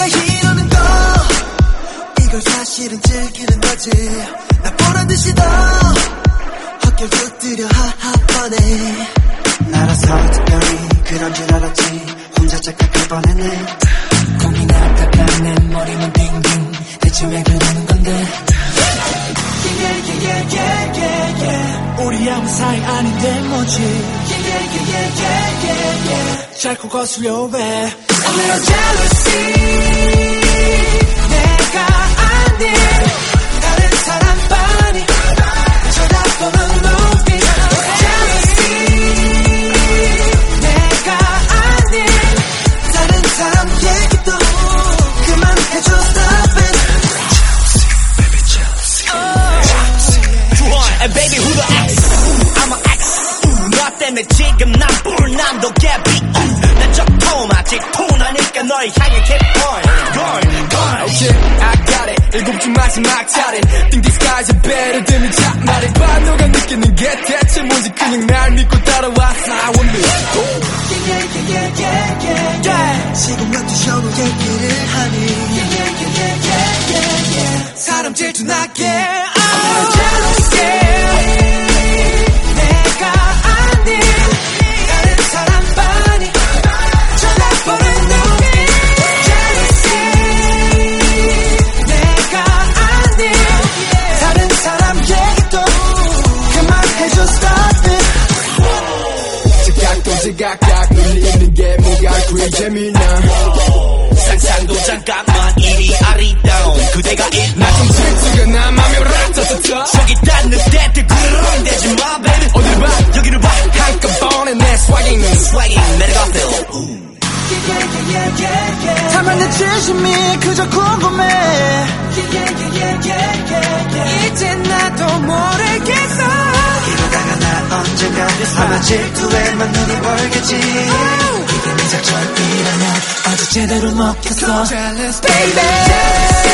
내가 이러는 거. 이걸 사실은 즐기는 거지. 나 보란 듯이 더. 헛결 두드려 하하번에 나라서 특별히 그런 줄 알았지 혼자 착각할 뻔했네 고민하다가 내 머리만 빙빙 대체 왜 그러는 건데 yeah, yeah, yeah, yeah, yeah. 우리 아무 사이 아닌데 뭐지 Yeah, yeah, yeah, yeah, yeah, yeah. 자꾸 거슬려 왜 A little jealousy 때문에 지금 난 불남도 개비 난저 토마치 톤하니까 널 향해 keep going going going Okay, I got it. 일곱 주 마지막 차례. Think this guy's a better than me. 자, 말해봐. 너가 느끼는 게 대체 뭔지 그냥 날 믿고 따라와. Fly with me. Yeah, yeah, yeah, yeah, yeah, yeah. 지금 12시로 얘기를 하니 Yeah, yeah, yeah, yeah, yeah, yeah, yeah. 사람 질투나게 눈이 있는 게 뭐가 그리 재미나. 상상도 잠깐만 이리 아리따운 그대가 있나 나좀 질투가 나 맘에 라타타타. 저기 닿는 데들 그런 대지 마 baby 어딜 봐. 여기를 봐 한꺼번에 내 swag 있는 swaging go feel. 다만 내 진심이 그저 궁금해 yeah, yeah, yeah, yeah, 언젠가 아마 질투에만 눈이 멀겠지. 이게 내 작전이라면 어제 제대로 Jealous, baby